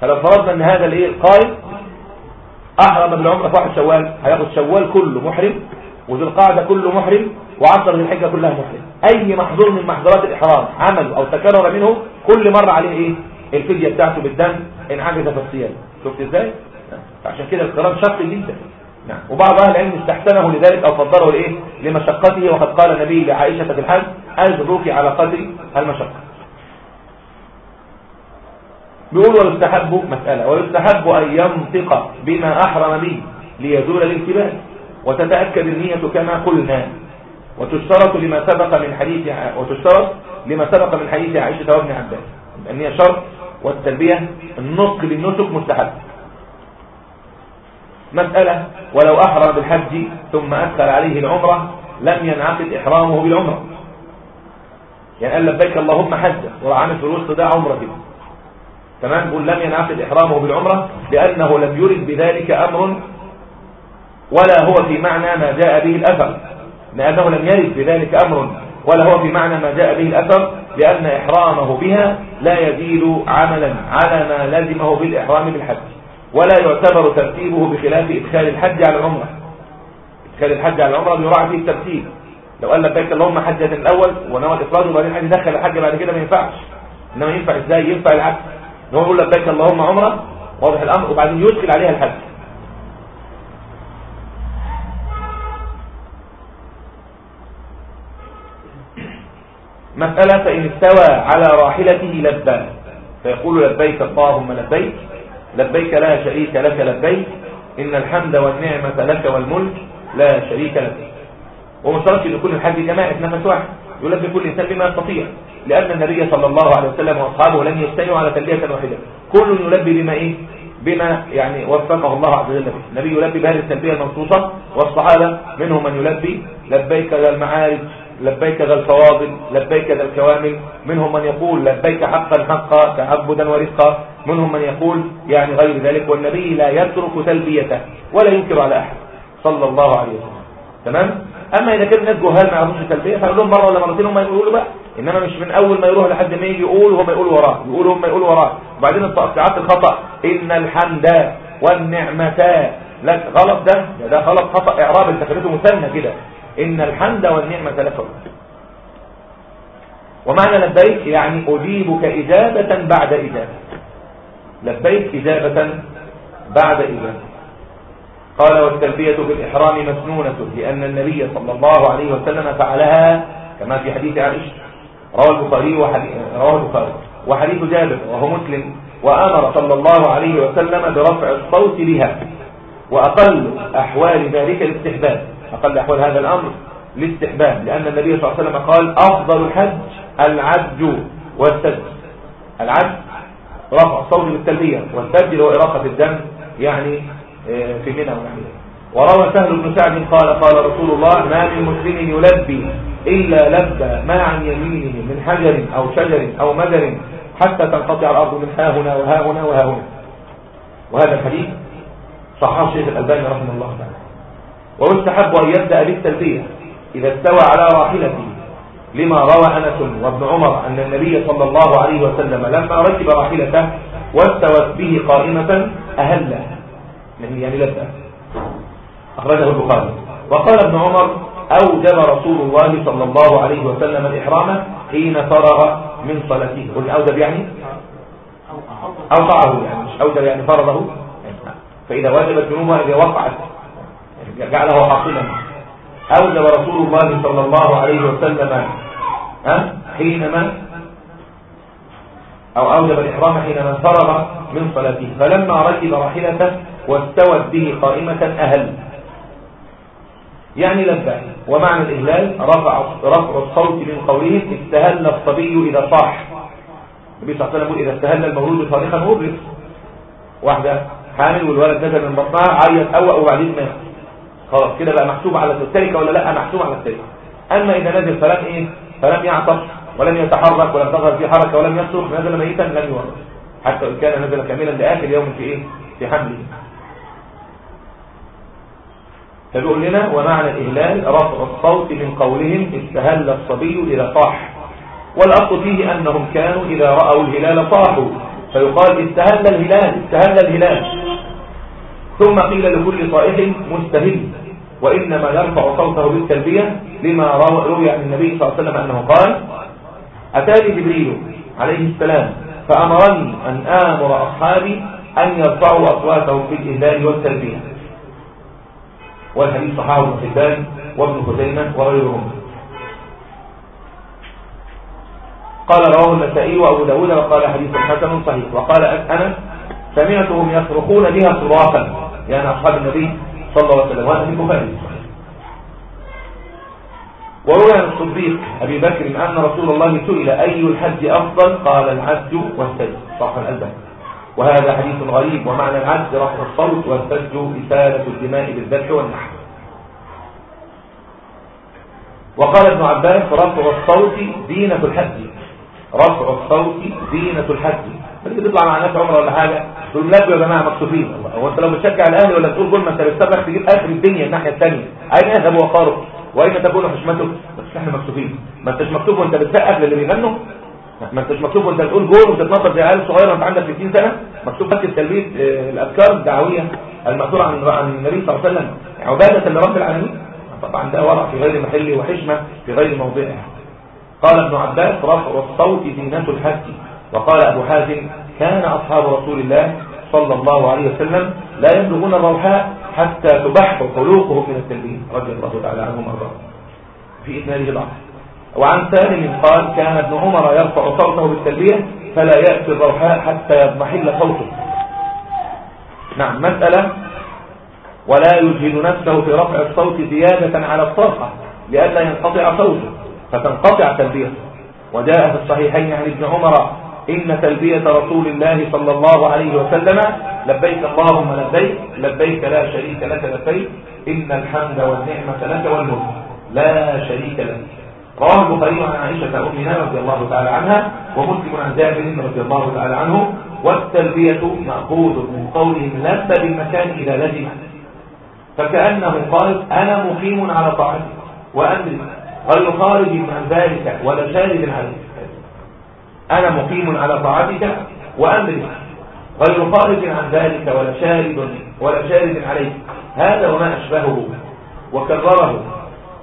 فلو فرضنا إن هذا الإيه؟ القائم أحرم بالعمرة في واحد شوال هياخد شوال كله محرم وذي القعدة كله محرم وعشر ذي الحجة كلها محرم أي محظور من محظورات الإحرام عمل أو تكرر منه كل مرة عليه إيه؟ الفدية بتاعته بالدم ان عجز في الصيام. شفت إزاي؟ عشان كده القرآن شق جدا. نعم. وبعض أهل العلم استحسنه لذلك أو فضله لإيه لمشقته وقد قال النبي لعائشة في الحج أجبروك على قدر المشقة. بيقول ويستحب مسألة ويستحب أن ينطق بما أحرم به ليزول الالتباس وتتأكد النية كما قلنا. وتشترط لما سبق من حديث وتشترط لما سبق من حديث عائشة وابن عباس. النية شرط والتلبية النطق للنسك مستحب. مسألة ولو أحرم بالحج ثم أدخل عليه العمرة لم ينعقد إحرامه بالعمرة. يعني قال لبيك اللهم حجة وعامل في الوسط ده عمرة تمام؟ قل لم ينعقد إحرامه بالعمرة لأنه لم يرد بذلك أمر ولا هو في معنى ما جاء به الأثر لأنه لم يرد بذلك أمر ولا هو في معنى ما جاء به الأثر لأن إحرامه بها لا يزيل عملا على ما لزمه بالإحرام بالحج ولا يعتبر ترتيبه بخلاف إدخال الحج على العمرة. إدخال الحج على العمرة بيراعي فيه الترتيب. لو قال لبيك اللهم حجة الأول ونوى الإفراد وبعدين عايز يدخل الحج بعد كده ما ينفعش. إنما ينفع إزاي؟ ينفع العكس. إن هو يقول لبيك اللهم عمرة واضح الأمر وبعدين يدخل عليها الحج. مسألة فإن استوى على راحلته لبى. فيقول لبيك اللهم لبيك لبيك لا شريك لك لبيك إن الحمد والنعمة لك والملك لا شريك لك. ومش شرط أن يكون الحج جماعة نفس واحد يلبي كل إنسان بما يستطيع. لأن النبي صلى الله عليه وسلم وأصحابه لم يجتمعوا على تلبية واحدة. كل يلبي بما إيه؟ بما يعني وفقه الله عز وجل. النبي يلبي بهذه التلبية المنصوصة والصحابة منهم من يلبي لبيك ذا المعارج. لبيك ذا الفواضل لبيك ذا الكوامل. منهم من يقول لبيك حقا حقا تعبدا ورزقا. منهم من يقول يعني غير ذلك والنبي لا يترك تلبيته ولا ينكر على أحد. صلى الله عليه وسلم. تمام؟ أما إذا كان الناس جهال ما يعرفوش التلبية فنقول لهم مرة ولا مرتين هم يقولوا بقى. إنما مش من أول ما يروح لحد ما يجي يقول وهم يقولوا وراه. يقولوا هم يقولوا وراه. وبعدين التقطيعات الخطأ. إن الحمد والنعمة لك غلط ده. ده غلط خطأ إعراب انت خليته مثنى كده. إن الحمد والنعمة لك ومعنى لبيك يعني أجيبك إجابة بعد إجابة. لبيك إجابة بعد إجابة. قال والتلبية بالإحرام مسنونة لأن النبي صلى الله عليه وسلم فعلها كما في حديث عائشة. رواه البخاري رواه البخاري وحديث جابر وهو مسلم وأمر صلى الله عليه وسلم برفع الصوت بها وأقل أحوال ذلك الاستحباب. أقل أحوال هذا الأمر الاستحباب لأن النبي صلى الله عليه وسلم قال أفضل الحج العج والسد. العج رفع الصوت بالتلبية والسد هو إراقة الدم يعني آه، في منى ونحوه. وروى سهل بن سعد قال قال رسول الله ما من مسلم يلبي إلا لبى ما عن يمينه من حجر أو شجر أو مدر حتى تنقطع الأرض من ها هنا وها هنا وها هنا. وهذا الحديث صححه الشيخ الألباني رحمه الله تعالى. ويستحب أن يبدأ بالتلبية إذا استوى على راحلته. لما روى أنس وابن عمر أن النبي صلى الله عليه وسلم لما ركب راحلته واستوت به قائمة أهل يعني لبأ أخرجه البخاري. وقال ابن عمر أوجب رسول الله صلى الله عليه وسلم الإحرام حين فرغ من صلاته. قل أوجب يعني؟ أوقعه يعني مش أوجب يعني فرضه فإذا وجبت جنوبها إذا وقعت جعله حاصلا أوجب رسول الله صلى الله عليه وسلم حينما؟ أو أوجب الإحرام حينما فرغ من صلاته. فلما ركب راحلته واستوت به قائمة أهل. يعني لبى ومعنى الإهلال رفع رفع الصوت من قولهم استهل الصبي إذا صاح. النبي صلى الله عليه وسلم إذا استهل المولود صارخا مبرس واحدة حامل والولد نزل من بطنها عيط أوأ وبعدين مات. خلاص كده بقى محسوب على التركة ولا لأ؟ محسوب على التركة أما إذا نزل فلم إيه؟ فلم يعطف ولم يتحرك ولم تظهر في حركة ولم يصرخ نزل ميتا لم يورث. حتى إن كان نزل كاملا لآخر يوم في إيه؟ في حمله. فبيقول لنا ومعنى الإهلال رفع الصوت من قولهم استهل الصبي إذا صاح والأصل فيه أنهم كانوا إذا رأوا الهلال صاحوا. فيقال استهل الهلال استهل الهلال. ثم قيل لكل صائح مستهل. وإنما يرفع صوته بالتلبية لما روي عن النبي صلى الله عليه وسلم أنه قال أتاني جبريل عليه السلام فأمرني أن آمر أصحابي أن يرفعوا أصواتهم في الإهلال والتلبية. والحديث صحابه ابن حبان وابن خزيمة وغيرهم. قال رواه النسائي وأبو داود وقال حديث حسن صحيح. وقال أنا سمعتهم يصرخون بها صراخا. يعني أصحاب النبي صلى الله عليه وسلم. وهذا في البخاري. وروي عن الصديق أبي بكر أن رسول الله سئل أي الحج أفضل؟ قال الحج والسجد. صح الالباني وهذا حديث غريب ومعنى العجز رفع الصوت والسج إسالة الدماء بالذبح والنحر. وقال ابن عباس رفع الصوت دينة الحج. رفع الصوت دينة الحج. انت تطلع مع ناس عمره ولا حاجة؟ تقول لا يا جماعة مكسوفين. هو أنت لو بتشجع الأهلي ولا تقول جول ما أنت بتسبح تجيب آخر الدنيا الناحية الثانية أين يذهب وقاره وأين تكون حشمته؟ بس إحنا مكسوفين. ما أنتش مكسوف وأنت بتسقف للي بيغنوا؟ ما أنتش مكتوب وأنت بتقول جول وبتتنطط زي عيال صغيرة وأنت عندك 60 سنة؟ مكتوب بس التلبيه آه، الاذكار الدعوية المأثورة عن عن النبي صلى الله عليه وسلم. عبادة لرب العالمين. طبعا ده ورع في غير محله وحشمة في غير موضعه قال ابن عباس رفع الصوت زينة الحج وقال أبو حازم كان أصحاب رسول الله صلى الله عليه وسلم لا يبلغون الروحاء حتى تبح خلوقهم من التلبية. رضي الله تعالى عنهم وأرضاهم. في اثنان ضعف وعن سالم قال كان ابن عمر يرفع صوته بالتلبية فلا يأتي الروحاء حتى يضمحل صوته. نعم مسألة. ولا يجهد نفسه في رفع الصوت زيادة على الطاقة لئلا ينقطع صوته فتنقطع تلبيته. وجاء في الصحيحين عن ابن عمر إن تلبية رسول الله صلى الله عليه وسلم لبيك اللهم لبيك لبيك لا شريك لك لبيك إن الحمد والنعمة لك والملك لا شريك لك. رواه البخاري عن عائشة أمنا رضي الله تعالى عنها ومسلم عن جابر رضي الله تعالى عنه والتلبية مأخوذ من قولهم لب بالمكان إذا لزم. فكأنه قال أنا مقيم على طاعتك وأمري غير خارج عن ذلك ولا شارد عليك. أنا مقيم على طاعتك وأمري. غير خارج عن ذلك ولا شارد ولا شارد عليك. هذا وما أشبهه. وكرره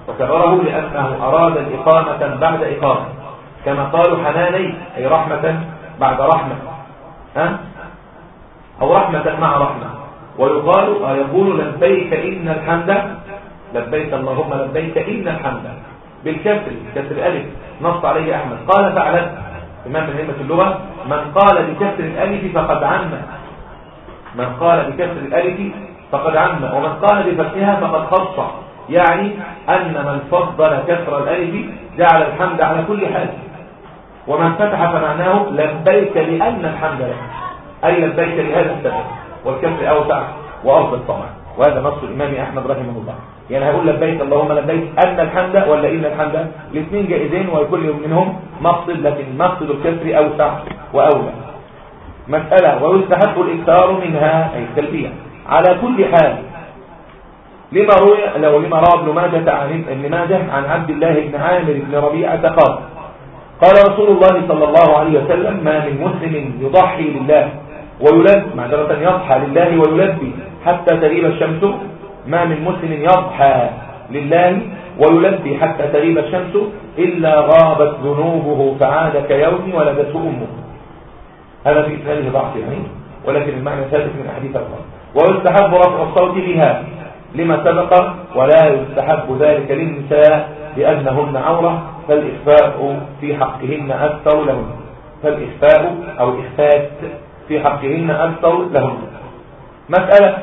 وكرره لأنه أراد الإقامة بعد إقامة. كما قالوا حناني أي رحمة بعد رحمة. ها؟ أو رحمة مع رحمة. ويقال يقول لبيك إن الحمد لبيك اللهم لبيك إن الحمد. بالكسر كسر الألف. نص عليه أحمد. قال فعلت إمام من علمة اللغة من قال بكسر الألف فقد عم. من قال بكسر الألف فقد عم. ومن قال بفتحها فقد خص. يعني أن من فضل كسر الألف جعل الحمد على كل حال. ومن فتح فمعناه لبيك لأن الحمد لك. أي لبيك لهذا السبب والكسر أوسع وأفضل طبعا. وهذا نص الإمام أحمد رحمه الله. يعني هقول لبيك اللهم لبيك أن الحمد ولا إن الحمد الاثنين جائزين وكل منهم مقصد لكن مقصد الكسر أوسع وأولى. مسألة ويستحب الإكثار منها أي التلبية. على كل حال لما روي لو لما روى ابن ماجه عن ابن ماجه عن عبد الله بن عامر بن ربيعة قال قال رسول الله صلى الله عليه وسلم ما من مسلم يضحي لله ويلبي معذرة يضحى لله ويلبي حتى تغيب الشمس ما من مسلم يضحى لله ويلبي حتى تغيب الشمس إلا غابت ذنوبه فعاد كيوم ولدته أمه. هذا في إسناده ضعف يعني ولكن المعنى ثابت من حديث الله ويستحب رفع الصوت بها لما سبق ولا يستحب ذلك للنساء لأنهن عورة فالإخفاء في حقهن أكثر لهن. فالإخفاء أو الإخفاء في حقهن أكثر لهن. مسألة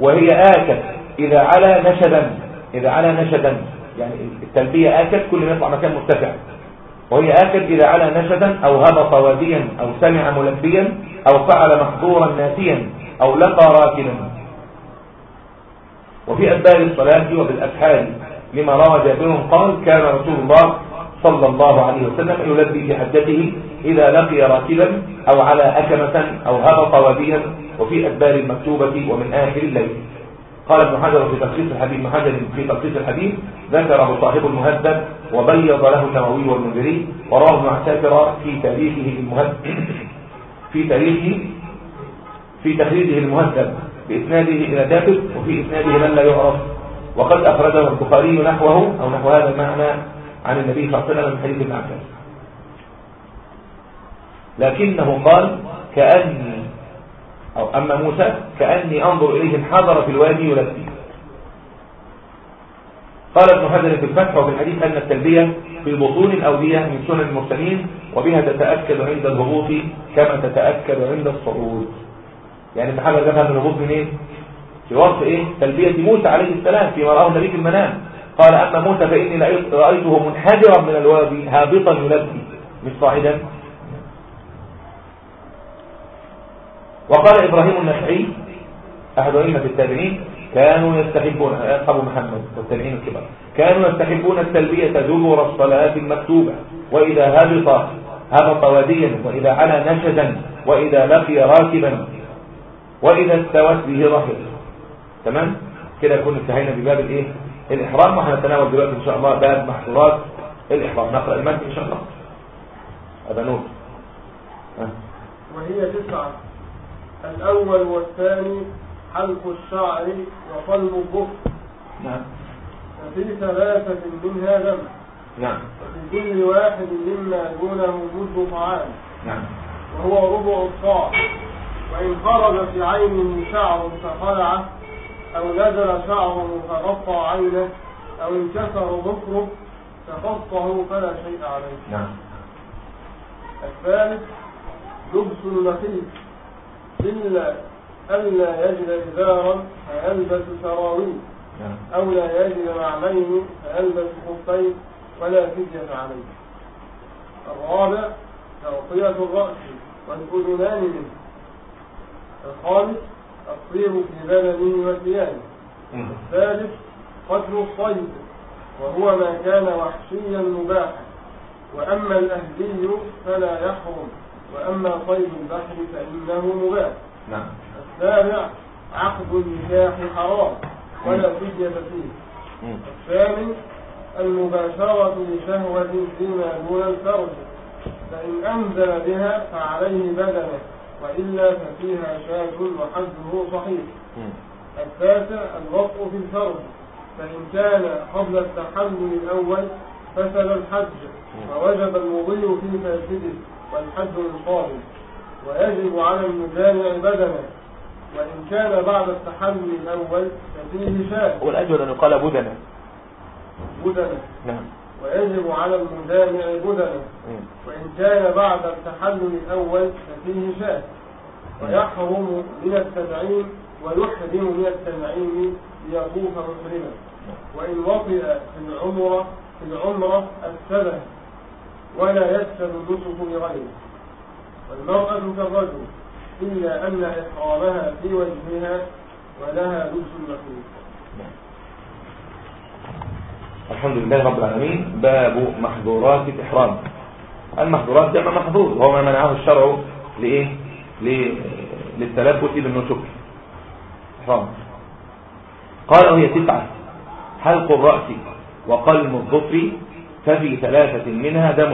وهي آكد. إذا على نشدا إذا على نشدا يعني التلبية آكد كل ما يطلع مكان مرتفع. وهي آكد إذا على نشدا أو هبط واديا أو سمع ملبيا أو فعل محظورا ناسيا أو لقى راكنا وفي أدبار الصلاة وبالأسحار لما روى جابر قال كان رسول الله صلى الله عليه وسلم يلبي في حجته إذا لقي راكبا أو على أكمة أو هبط واديا وفي أدبار المكتوبة ومن آخر الليل. قال ابن حجر في تلخيص الحديث ابن حجر في تلخيص الحديث ذكره صاحب المهذب وبيض له النووي والمنذري وراه ابن عساكر في تاريخه المهذب. في تاريخه في تخريجه المهذب بإسناده إلى ثابت وفي إسناده من لا يعرف. وقد أخرجه البخاري نحوه أو نحو هذا المعنى عن النبي صلى الله عليه وسلم من حديث ابن عباس لكنه قال كأني أو أما موسى كأني أنظر إليه انحدر في الوادي يلبي قال ابن حجر في الفتح وفي الحديث أن التلبية في بطون الأودية من سنن المرسلين وبها تتأكد عند الهبوط كما تتأكد عند الصعود يعني ابن حجر من الهبوط منين؟ في وصف إيه؟ تلبية موسى عليه السلام فيما رآه النبي في المنام قال أما موسى فإني رأيته منحدرا من الوادي هابطا يلبي مش صاعدا وقال إبراهيم النخعي أحد أئمة التابعين كانوا يستحبون أصحاب محمد والتابعين الكبار كانوا يستحبون التلبية دبر الصلاة المكتوبة. وإذا هبط هبط واديا وإذا علا نشدا وإذا لقي راكبا وإذا استوت به ظهر. تمام؟ كده يكون انتهينا بباب الإيه؟ الإحرام وهنتناول دلوقتي إن شاء الله باب محظورات الإحرام. نقرأ المد إن شاء الله. هذا نور. وهي تسعة. الأول والثاني حلق الشعر وقلب الظفر نعم. ففي ثلاثة منها دم نعم. وفي كل واحد مما دونه مد طعام. نعم. وهو ربع الصاع. وإن خرج في عينه شعر فخلعه. أو نزل شعره فغطى عينه أو انكسر ظفره فخصه فلا شيء عليه. نعم. الثالث لبس المخيط إلا ألا يجد إزارا فيلبس سراويل. نعم. أو لا يجد نعلين فيلبس خفين ولا فدية عليه. الرابع تغطية الرأس والأذنان منه. الخامس الطير في بدنه وثيابه. الثالث قتل الصيد وهو ما كان وحشيا مباحا. وأما الأهلي فلا يحرم وأما صيد البحر فإنه مباح. نعم. السابع عقد النكاح حرام ولا فدية فيه. الثامن المباشرة لشهوة فيما دون الفرج. فإن أنزل بها فعليه بدنه. وإلا ففيها شاة وحده صحيح. التاسع الوطء في الفرج فإن كان قبل التحلل الأول فسد الحج. ووجب المضي في فاسده والحج الصابر ويجب على المجامع بدنه. وإن كان بعد التحلل الأول ففيه شاة والأجود أن يقال بدنا بدنه. نعم. ويجب على المجامع بدنه. وإن كان بعد التحلل الأول ففيه شاة ويحرم من التنعيم ويحرم من التنعيم ليطوف محرما وإن وطئ في العمرة في العمرة أفسده ولا يفسد النسك بغيره والمرأة كالرجل إلا أن إحرامها في وجهها ولها لبس المخلوق الحمد لله رب العالمين. باب محظورات الإحرام. المحظورات جمع محظور وهو ما منعه الشرع لإيه؟ للتلبس بالنسك إحرام. قال وهي تسعة. حلق الرأس وقلم الظفر ففي ثلاثة منها دم؟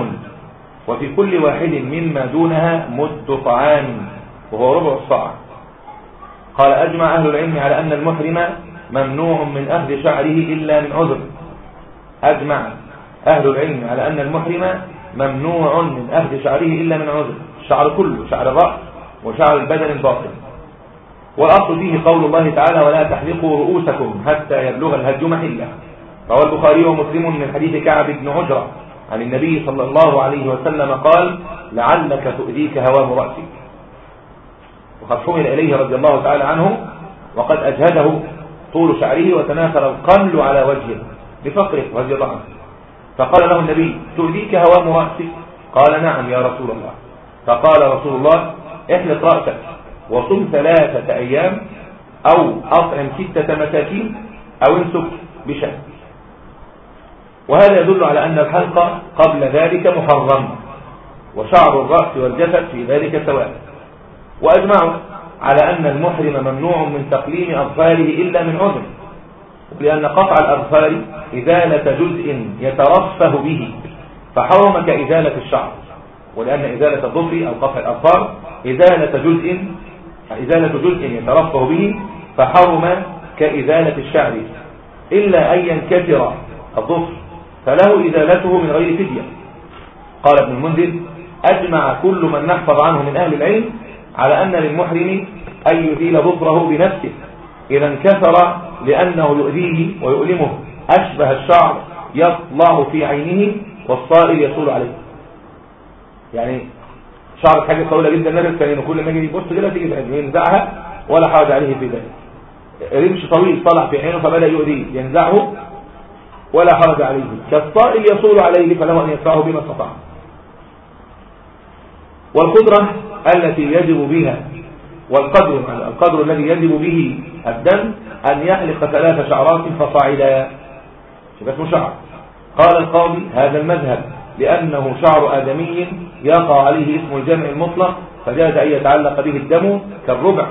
وفي كل واحد مما دونها مد طعام وهو ربع الصاع قال أجمع أهل العلم على أن المحرم ممنوع من أخذ شعره إلا من عذر. أجمع أهل العلم على أن المحرم ممنوع من أخذ شعره إلا من عذر. الشعر كله شعر الرأس وشعر البدن الباطن. والأصل فيه قول الله تعالى ولا تحلقوا رؤوسكم حتى يبلغ الهج محلة. روى البخاري ومسلم من حديث كعب بن عجرة عن النبي صلى الله عليه وسلم قال لعلك تؤذيك هوام رأسك وقد حمل إليه رضي الله تعالى عنه وقد أجهده طول شعره وتناثر القمل على وجهه. بفقره رضي الله عنه. فقال له النبي تؤذيك هوام رأسك قال نعم يا رسول الله. فقال رسول الله احلق رأسك وصم ثلاثة أيام أو أطعم ستة مساكين أو انسك بشأن. وهذا يدل على أن الحلقة قبل ذلك محرم وشعر الرأس والجسد في ذلك سواء. وأجمعوا على أن المحرم ممنوع من تقليم أظفاره إلا من عذر. لأن قطع الأظفار إزالة جزء يترفه به فحرم كإزالة الشعر. ولأن إزالة الظفر أو قطع الأظفار إزالة جزء إزالة جزء يترفه به فحرم كإزالة الشعر. إلا أن ينكسر الظفر فله إزالته من غير فدية. قال ابن المنذر أجمع كل من نحفظ عنه من أهل العلم على أن للمحرم أن يزيل ظفره بنفسه. إذا انكسر لأنه يؤذيه ويؤلمه. أشبه الشعر يطلع في عينه والصائر يصول عليه. يعني شعر حاجة طويلة جدا نرد كان كل ما يجي يبص كده تيجي ينزعها ولا حاجة عليه في ذلك. رمش طويل طلع في عينه فبدأ يؤذيه ينزعه ولا حرج عليه. كالصائل يصول عليه فله أن يدفعه بما استطاع. والقدرة التي يجب بها والقدر القدر الذي يجب به الدم أن يحلق ثلاث شعرات فصاعدا. اسمه شعر. قال القاضي هذا المذهب لأنه شعر آدمي يقع عليه اسم الجمع المطلق فجاز أن يتعلق به الدم كالربع.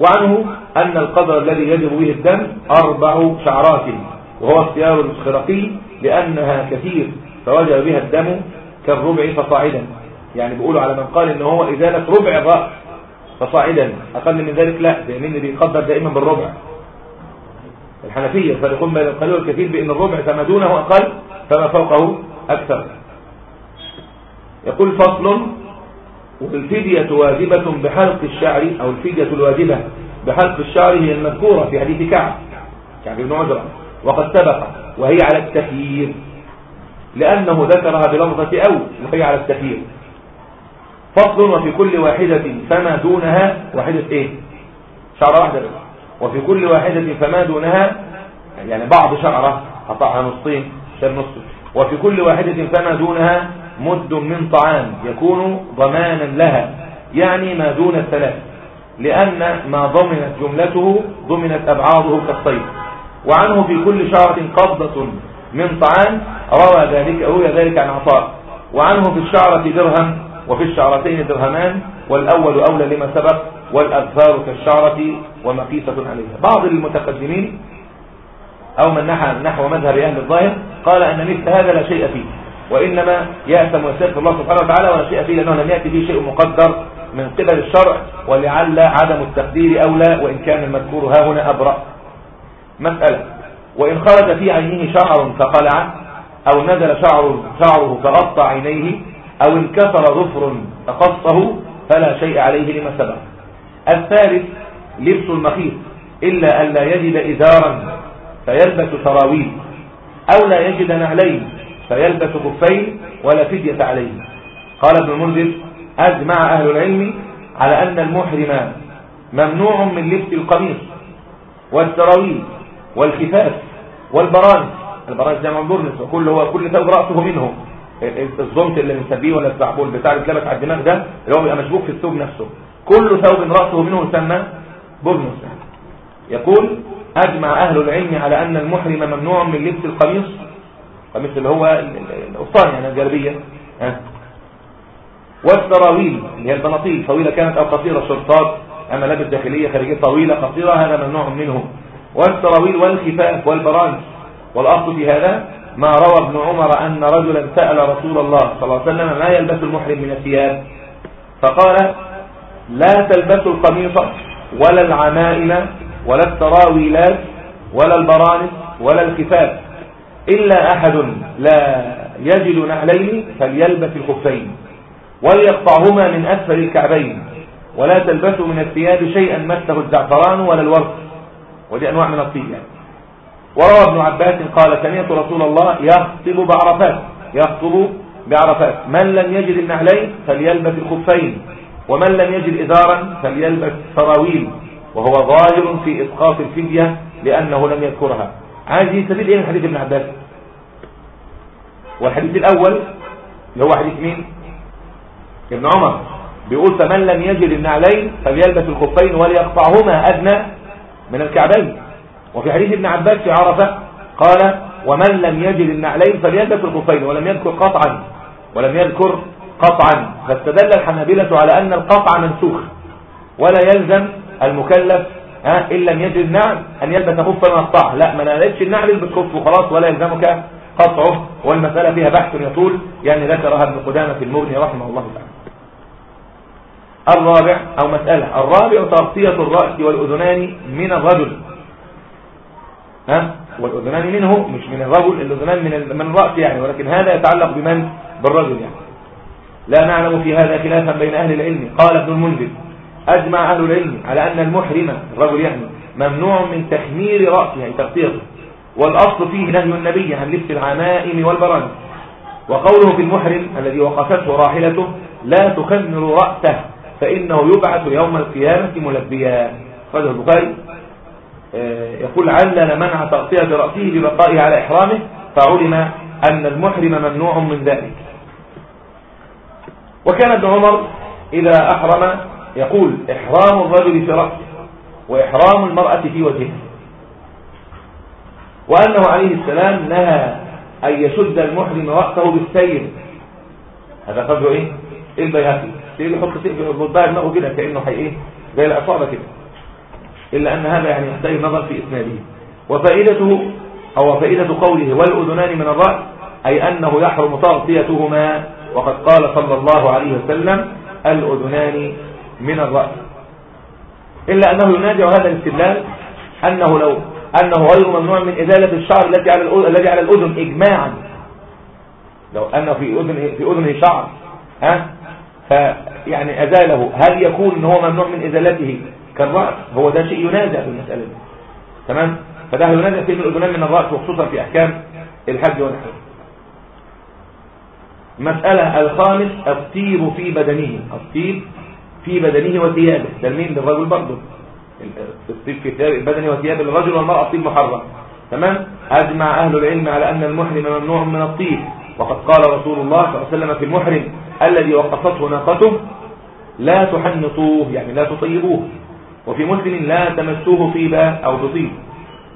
وعنه أن القدر الذي يجب به الدم أربع شعرات وهو اختيار الخرقي لأنها كثير فوجب بها الدم كالربع فصاعدا. يعني بيقولوا على من قال ان هو إزالة ربع الرأس. فصاعدا. أقل من ذلك لا لأن بيقدر دائما بالربع. الحنفية يفرقون بين القليل والكثير بأن الربع فما دونه أقل فما فوقه أكثر. يقول فصل والفدية واجبة بحلق الشعر أو الفدية الواجبة بحلق الشعر هي المذكورة في حديث كعب كعب بن عجرة. وقد سبق وهي على التخيير لأنه ذكرها بلفظة أو وهي على التخيير. فصل وفي كل واحدة فما دونها واحدة إيه؟ شعرة واحدة بس. وفي كل واحدة فما دونها يعني بعض شعرة قطعها نصين شر نص وفي كل واحدة فما دونها مد من طعام يكون ضمانا لها يعني ما دون الثلاث. لأن ما ضمنت جملته ضمنت أبعاضه كالصيد وعنه في كل شعرة قبضة من طعام روى ذلك روي ذلك عن عطاء. وعنه في الشعرة درهم وفي الشعرتين درهمان والأول أولى لما سبق والأظفار كالشعرة ومقيسة عليها. بعض المتقدمين أو من نحو مذهب أهل الظاهر قال أن مثل هذا لا شيء فيه وإنما يأثم ويستغفر الله سبحانه وتعالى ولا شيء فيه لأنه لم يأتي فيه شيء مقدر من قبل الشرع ولعل عدم التقدير أولى وإن كان المذكور ها هنا أبرأ. مسألة وإن خرج في عينه شعر فقلع أو نزل شعر شعره فغطى عينيه أو انكسر ظفر فقصه فلا شيء عليه لما سبق. الثالث لبس المخيط. إلا أن لا يجد إزارا فيلبس سراويل. أو لا يجد نعلين فيلبس خفين ولا فدية عليه. قال ابن المنذر أجمع أهل العلم على أن المحرم ممنوع من لبس القميص والسراويل والخفاف والبرانس البرانس ده منظورنس وكل هو كل ثوب رأسه منه. الزنط اللي بنسميه ولا الزعبوط بتاع اللي اتلبس على الدماغ ده اللي هو بيبقى مشبوك في الثوب نفسه. كل ثوب رأسه منه يسمى برنس يقول أجمع أهل العلم على أن المحرم ممنوع من لبس القميص القميص اللي هو القفطان يعني الجلبية والسراويل اللي هي البناطيل طويلة كانت أو قصيرة شرطات أما لابس داخلية خارجية طويلة قصيرة هذا ممنوع منه. والسراويل والخفاف والبرانس والأصل في هذا ما روى ابن عمر أن رجلا سأل رسول الله صلى الله عليه وسلم ما يلبس المحرم من الثياب؟ فقال لا تلبسوا القميص ولا العمائم ولا السراويلات ولا البرانس ولا الخفاف إلا أحد لا يجد نعلين فليلبس الخفين وليقطعهما من أسفل الكعبين ولا تلبسوا من الثياب شيئا مسه الزعفران ولا الورق ودي أنواع من الطيب يعني. وروى ابن عباس قال سمعت رسول الله يخطب بعرفات يخطب بعرفات. من لم يجد النعلين فليلبس الخفين ومن لم يجد إزارا فليلبس سراويل. وهو ظاهر في إسقاط الفدية لأنه لم يذكرها. عايز يستفيد إيه من حديث ابن عباس؟ والحديث الأول اللي هو حديث مين؟ ابن عمر. بيقول فمن لم يجد النعلين فليلبس الخفين وليقطعهما أدنى من الكعبين. وفي حديث ابن عباس في عرفة قال ومن لم يجد النعلين فليلبس الخفين ولم يذكر قطعا ولم يذكر قطعا. فاستدل الحنابلة على أن القطع منسوخ ولا يلزم المكلف ها إن لم يجد النعل أن يلبس خفا ويقطعه لا ما نالتش النعل يلبس خف وخلاص ولا يلزمك قطعه. والمسألة فيها بحث يطول يعني ذكرها ابن قدامة المغني رحمه الله تعالى. الرابع أو مسألة الرابع تغطية الرأس والأذنان من الرجل. ها؟ والأذنان منه مش من الرجل الأذنان من من الرأس يعني ولكن هذا يتعلق بمن؟ بالرجل يعني. لا نعلم في هذا خلافا بين أهل العلم. قال ابن المنذر أجمع أهل العلم على أن المحرم الرجل يعني ممنوع من تحمير رأسه يعني تغطيته والأصل فيه نهي النبي عن لبس العمائم والبرانس وقوله في المحرم الذي وقفته راحلته لا تخمر رأسه فإنه يبعث يوم القيامة ملبيا. قاله البخاري. يقول علل منع تغطية رأسه ببقائه على إحرامه فعلم أن المحرم ممنوع من ذلك. وكان ابن عمر إذا أحرم يقول إحرام الرجل في رأسه وإحرام المرأة في وجهه. وأنه عليه السلام نهى أن يشد المحرم رأسه بالسير. هذا قدره إيه؟ إيه البيهقي؟ سير يحط سير في الضباع دماغه كده كأنه حي إيه؟ زي العصابة كده. إلا أن هذا يعني يحتاج نظر في إسناده. وفائدته أو فائدة قوله والأذنان من الرأس أي أنه يحرم تغطيتهما وقد قال صلى الله عليه وسلم الأذنان من الرأس. إلا أنه ينازع هذا الاستدلال أنه لو أنه غير ممنوع من إزالة الشعر التي على الذي على الأذن إجماعا. لو أن في أذن في أذنه شعر ها؟ فيعني أزاله. هل يكون هو ممنوع من إزالته؟ كالرأس هو ده شيء ينازع في المسألة دي. تمام؟ فده ينازع في الأذنان من الرأس وخصوصا في أحكام الحج والحج. مسألة الخامس الطيب في بدنه. الطيب في بدنه وثيابه. ده مين للرجل برضه. الطيب في ثياب البدن وثياب الرجل والمرأة الطيب محرم تمام؟ أجمع أهل العلم على أن المحرم ممنوع من الطيب. وقد قال رسول الله صلى الله عليه وسلم في المحرم الذي وقفته ناقته لا تحنطوه يعني لا تطيبوه. وفي مسلم لا تمسوه طيبا أو تطيب.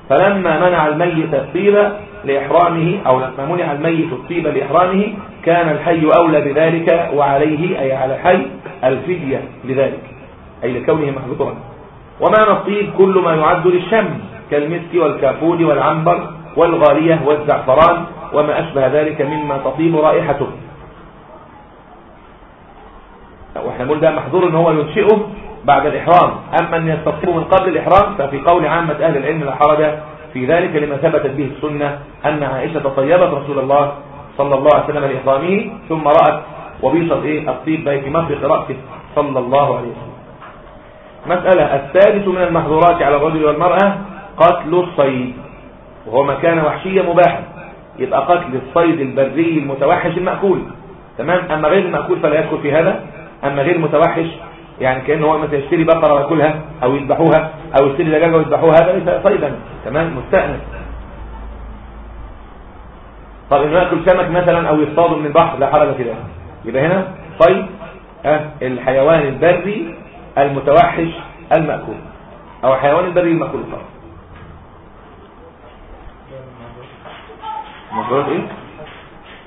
فلما منع الميت الطيب لإحرامه أو لما منع الميت الطيب لإحرامه كان الحي أولى بذلك وعليه أي على الحي الفدية لذلك أي لكونه محظورا. ومعنى الطيب كل ما يعد للشم كالمسك والكافور والعنبر والغالية والزعفران وما أشبه ذلك مما تطيب رائحته. وإحنا نقول ده محظور إن هو ينشئه بعد الإحرام. أما أن يستطيبه من قبل الإحرام ففي قول عامة أهل العلم لا حرج في ذلك لما ثبتت به السنة أن عائشة طيبت رسول الله صلى الله عليه وسلم لإحرامه ثم رأت وبيصت إيه؟ الطيب في مفرق رأسه صلى الله عليه وسلم. مسألة الثالث من المحظورات على الرجل والمرأة قتل الصيد وهو مكان وحشية مباحة يبقى قتل الصيد البري المتوحش المأكول. تمام؟ أما غير المأكول فلا يدخل في هذا. أما غير المتوحش يعني كأنه هو مثلا يشتري بقرة ويأكلها أو يذبحوها أو يشتري دجاجة ويذبحوها هذا ليس صيدا تمام؟ مستأنس طب انه يأكل سمك مثلا أو يصطاد من البحر لا حرج في ذلك. يبقى هنا طيب، صيد أه الحيوان البري المتوحش المأكول. أو الحيوان البري المأكول فقط. مفروض إيه؟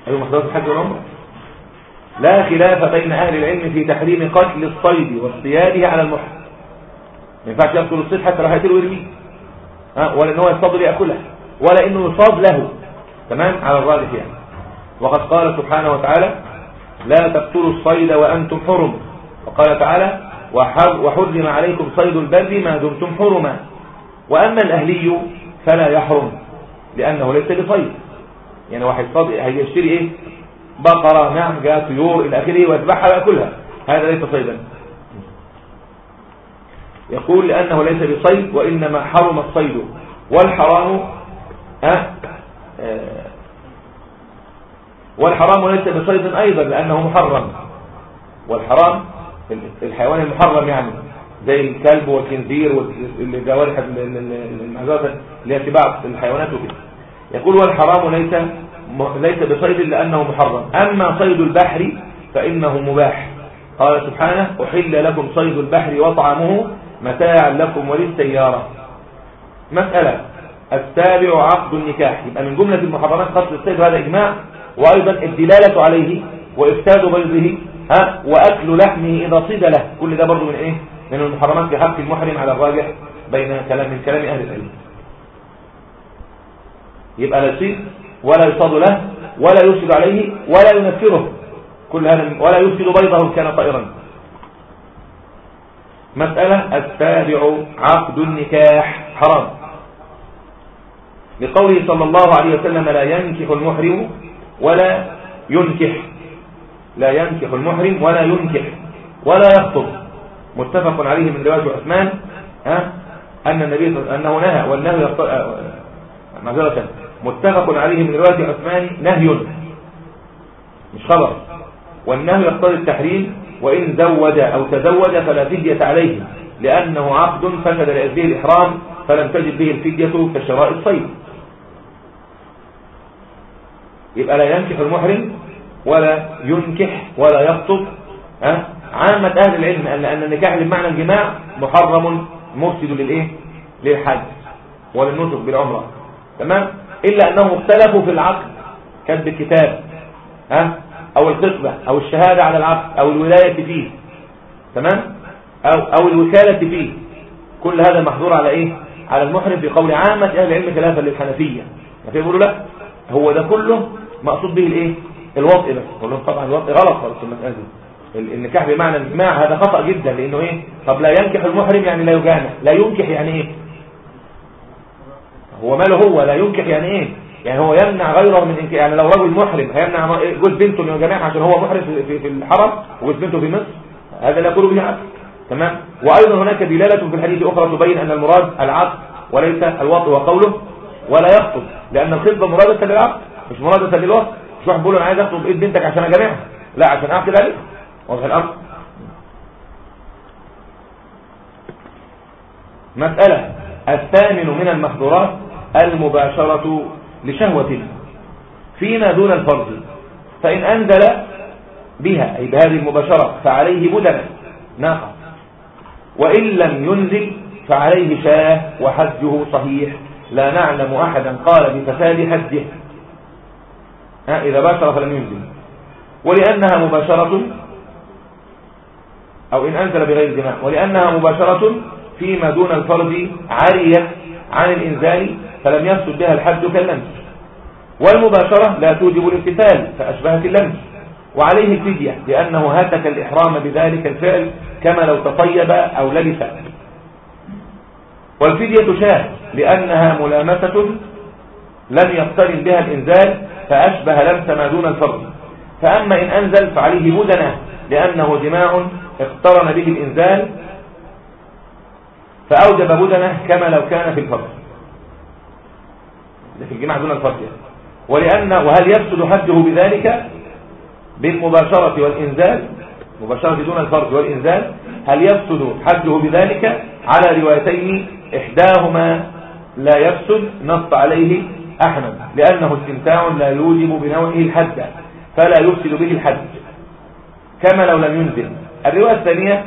أيوه مفروض الحج والعمره لا خلاف بين أهل العلم في تحريم قتل الصيد واصطياده على المحرم. ما ينفعش يقتل الصيد حتى لو هيقتله ويرميه. ها؟ ولا إن هو يصطاد لياكلها ولا إنه يصاد له. تمام؟ على الراجح يعني. وقد قال سبحانه وتعالى لا تقتلوا الصيد وأنتم حرم. وقال تعالى وحرم عليكم صيد البر ما دمتم حرما. وأما الأهلي فلا يحرم لأنه ليس بصيد. يعني واحد صاد هيشتري إيه؟ بقرة نعجة طيور إلى آخره ويذبحها ويأكلها هذا ليس صيدا. يقول لأنه ليس بصيد وإنما حرم الصيد. والحرام أه أه والحرام ليس بصيد أيضا لأنه محرم. والحرام الحيوان المحرم يعني زي الكلب والخنزير والجوارح المعزوة اللي هي الحيوانات وكده. يقول والحرام ليس ليس بصيد لأنه محرم. أما صيد البحر فإنه مباح. قال سبحانه أحل لكم صيد البحر وطعمه متاعا لكم وللسيارة. مسألة. السابع عقد النكاح. يبقى من جملة المحرمات قتل الصيد هذا إجماع وأيضا الدلالة عليه وإفساد بيضه ها وأكل لحمه إذا صيد له. كل ده برضو من إيه؟ من المحرمات في حق المحرم على الراجح بين كلام من كلام أهل العلم. يبقى لا ولا يصاد له ولا يفسد عليه ولا ينفره. كل هذا ولا يفسد بيضه كان طائرا. مسألة السابع عقد النكاح. حرام. لقوله صلى الله عليه وسلم لا ينكح المحرم ولا ينكح. لا ينكح المحرم ولا ينكح ولا يخطب. متفق عليه من رواية عثمان ها أن النبي أنه نهى والنهي يقتضي معذرة. متفق عليه من رواية عثمان نهي. مش خبر. والنهي يقتضي التحريم وإن زوج أو تزوج فلا فدية عليه لأنه عقد فسد لأجله الإحرام فلم تجد به الفدية كشراء الصيد. يبقى لا ينكح المحرم ولا ينكح ولا يخطب ها؟ عامة أهل العلم أن أن النكاح بمعنى الجماع محرم مفسد للإيه؟ للحج وللنسك بالعمرة. تمام؟ إلا أنهم اختلفوا في العقد. كتب الكتاب ها؟ أو الخطبة أو الشهادة على العقد أو الولاية فيه. تمام؟ أو, أو الوكالة فيه. كل هذا محظور على إيه؟ على المحرم في قول عامة أهل العلم خلافا للحنفية. يعني يقولوا لا هو ده كله مقصود به الإيه؟ الوطء بس. قول لهم طبعا الوطء غلط خالص في المسألة دي. النكاح بمعنى الجماع هذا خطأ جدا لأنه إيه؟ طب لا ينكح المحرم يعني لا يجامع. لا ينكح يعني إيه؟ هو ماله هو لا ينكح يعني إيه؟ يعني هو يمنع غيره من إنك يعني لو رجل محرم هيمنع جوز بنته من الجماع عشان هو محرم في, في الحرم وجوز بنته في مصر هذا لا يقول به عقد تمام؟ وأيضا هناك دلالة في الحديث أخرى تبين أن المراد العقد وليس الوطء وقوله ولا يخطب لأن الخطبة مرادة للعقد مش مرادة للوطء مش واحد بيقول أنا عايز أخطب إيد بنتك عشان أجمعها لا عشان أعقد عليها واضح الأمر؟ مسألة الثامن من المحظورات المباشرة لشهوة فيما دون الفرض فإن أنزل بها أي بهذه المباشرة فعليه بدنة ناقة. وإن لم ينزل فعليه شاه وحجه صحيح. لا نعلم أحدا قال بفساد حجه ها إذا باشر فلم ينزل. ولأنها مباشرة أو إن أنزل بغير جماع ولأنها مباشرة فيما دون الفرد عارية عن الإنزال فلم يفسد بها الحد كاللمس. والمباشرة لا توجب الامتثال فأشبهت اللمس. وعليه الفدية لأنه هتك الإحرام بذلك الفعل كما لو تطيب أو لبس. والفدية شاه لأنها ملامسة لم يقترن بها الإنزال فأشبه لمس ما دون الفرد فأما إن أنزل فعليه بدنة لأنه جماع اقترن به الإنزال فأوجب بدنه كما لو كان في الفرد في الجماع دون الفرد يعني. ولأن وهل يفسد حده بذلك؟ بالمباشرة والإنزال. مباشرة دون الفرد والإنزال. هل يفسد حده بذلك؟ على روايتين إحداهما لا يفسد نص عليه أحمد لأنه استمتاع لا يوجب بنوعه الحد فلا يفسد به الحد. كما لو لم ينزل. الرواية الثانية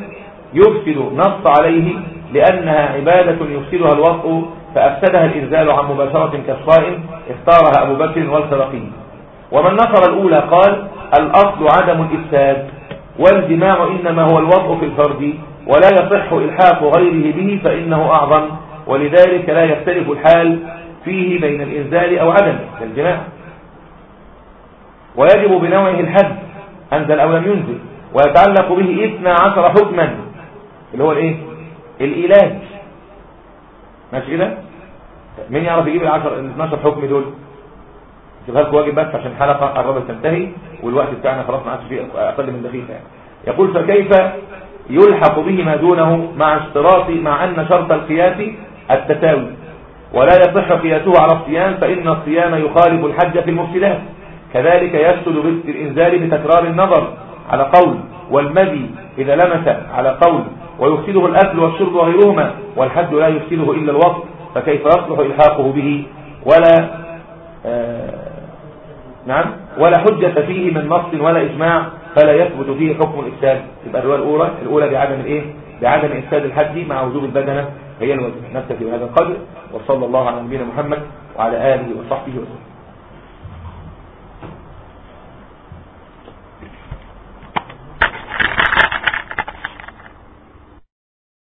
يفسد نص عليه لأنها عبادة يفسدها الوطء فأفسدها الإنزال عن مباشرة كالصائم اختارها أبو بكر والخلقي ومن نصر الأولى قال الأصل عدم الإفساد والجماع إنما هو الوضع في الفرد ولا يصح إلحاق غيره به فإنه أعظم ولذلك لا يختلف الحال فيه بين الإنزال أو عدمه كالجماع ويجب بنوعه الحد أنزل أو لم ينزل ويتعلق به اثنى عشر حكما اللي هو الإيه؟ الإيلاج ماشي كده؟ مين يعرف يجيب العشر ال 12 حكم دول؟ شوفها لكم واجب بس عشان الحلقة قربت تنتهي والوقت بتاعنا خلاص ما عادش فيه أقل من دقيقة يعني. يقول فكيف يلحق به ما دونه مع اشتراط مع أن شرط القياس التساوي؟ ولا يصح قياسه على الصيام فإن الصيام يخالف الحج في المفسدات كذلك يفسد بالإنزال بتكرار النظر على قول والمذي إذا لمس على قول ويفسده الأكل والشرب وغيرهما والحج لا يفسده إلا الوقت فكيف يصلح إلحاقه به؟ ولا آه نعم ولا حجة فيه من نص ولا إجماع فلا يثبت فيه حكم الإفساد. يبقى الرواية الأولى الأولى بعدم الإيه؟ بعدم إفساد الحج مع وجوب البدنة هي الوجه نكتفي بهذا القدر وصلى الله على نبينا محمد وعلى آله وصحبه وسلم.